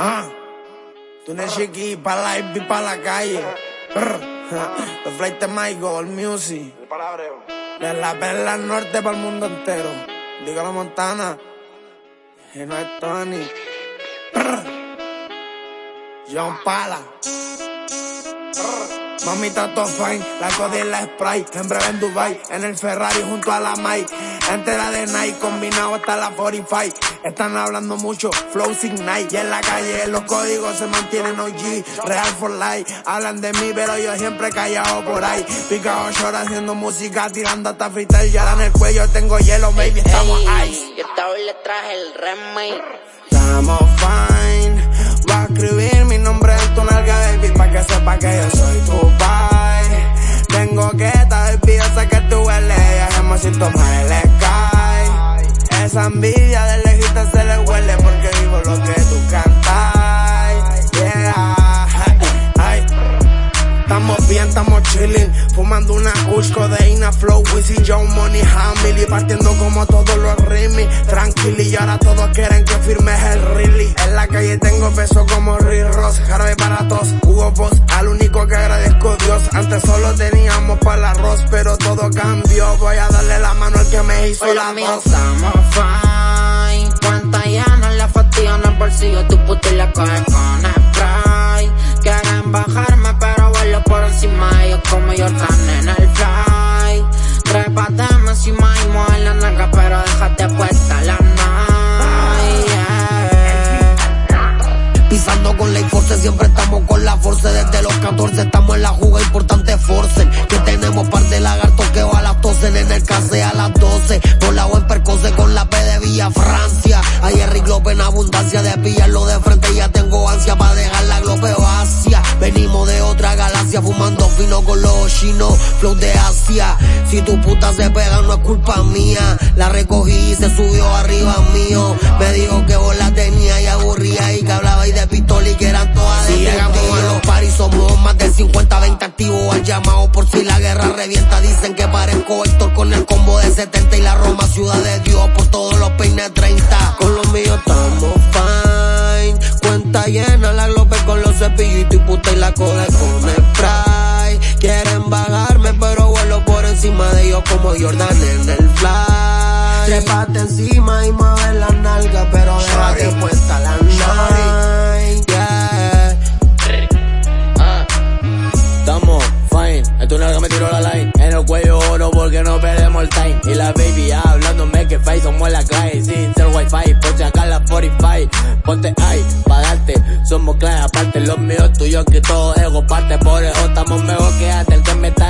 Ah, tú no chiqui, pa' la y pa' la calle. Los flights de Michael, music. De la perla norte para el mundo entero. Dígalo Montana. Y no es Tony. John Pala. Mamita todo fine, la codi la spray, en breve en Dubai, en el Ferrari junto a la Mai, entera de Nike, combinado hasta la 45, están hablando mucho, flow sin night, y en la calle los códigos se mantienen OG, real for life, hablan de mí pero yo siempre callado por ahí, picado short haciendo música, tirando hasta freestyle, ya en el cuello tengo hielo, baby, estamos ice. Y vez le traje el remake. Estamos fine, Esa envidia de lejita se le huele porque vivo lo que tú cantas. Yeah, ay. Estamos bien, estamos chilling, fumando una kush, codeína, flow, Wizzy, John Money, Hamily, partiendo como todos los rimis, tranquilo y ahora todos quieren que firmes el la calle tengo peso como Rick Ross, jarabe para todos, Hugo Boss, al único que agradezco Dios, antes solo teníamos para el arroz, pero todo cambió, voy a darle la mano al que me hizo la voz. estamos fine, cuenta llena la fatiga en el bolsillo, tu puta y la coge con spray, force. Desde los 14 estamos en la juga, importante chinos. Flow de Asia. Si tu puta se pega no es culpa mía. La recogí y se subió arriba mío. Me dijo que vos la tenía y aburría y que hablaba y de pistola y que eran todas de Si llegamos a los paris somos más de 50, 20 activos al llamado por si la guerra revienta. Dicen que parezco Héctor con el combo de 70 y la Roma, ciudad de Dios por todos los peines 30. Con los míos estamos fine. Cuenta llena la globe con los cepillos y puta y la coge con spray. Encima de ellos como Jordan en el fly. Trepate encima y mueve la nalga pero déjate puesta la night. Yeah. Estamos fine, en tu nalga me tiro la line. En el cuello oro porque no perdemos el time. Y la baby hablándome que face somos la calle Sin ser wifi, ponte acá la 45 Ponte ahí, pa' darte, somos clave Aparte. Los míos tuyos que todo ego parte. Por eso estamos mejor que antes. El que me está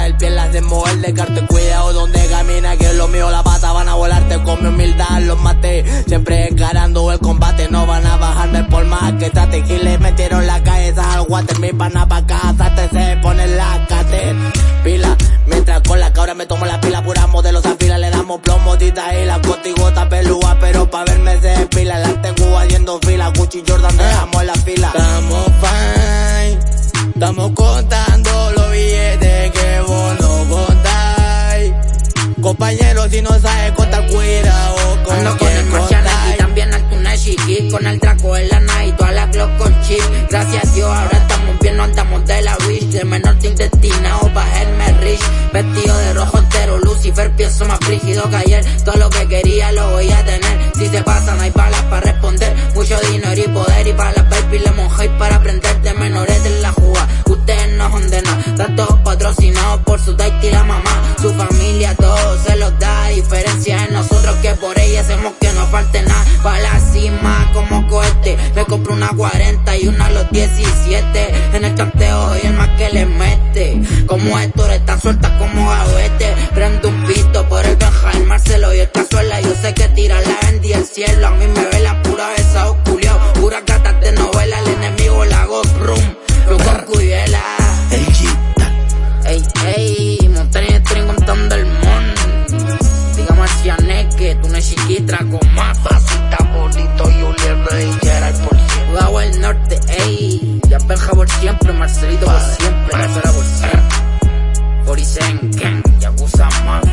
water Mi pana pa' casa te se pone la cate Pila, mientras con la cabra me tomo la pila Pura modelos a fila le damos plomo Tita y la cotigota pelúa Pero pa' verme se despila La tengo yendo fila Gucci Jordan dejamos la fila. Estamos fine Estamos contando los billetes que vos no contáis. Compañeros si no sabes contar cuidado Con el traco en la night, toda la glock con chip. Gracias a Dios ahora estamos bien, no andamos de la wish De menor te destinado pa' hacerme rich. Vestido de rojo entero, Lucifer pienso más frígido que ayer. Todo lo que quería lo voy a tener. Si se pasan hay balas para responder. Mucho dinero y poder y para las baby hate para aprender altura está suelta como este Prendo un pito por el Benja, el Marcelo y el Cazuela. Yo sé que tira la Andy al cielo. A mí me ve la pura esa osculiao. pura gatas de novela, el enemigo la GoPrum. Yo con cuyela. Ey, ey, montaña de contando el mon. Dígame al que tú no es chiquitra con más facita, bonito y Juliana y Gerard por siempre. Jugado al norte, ey. Ya Benja por siempre, Marcelito por siempre. Por siempre. Orisen Ken, Yakuza Mafia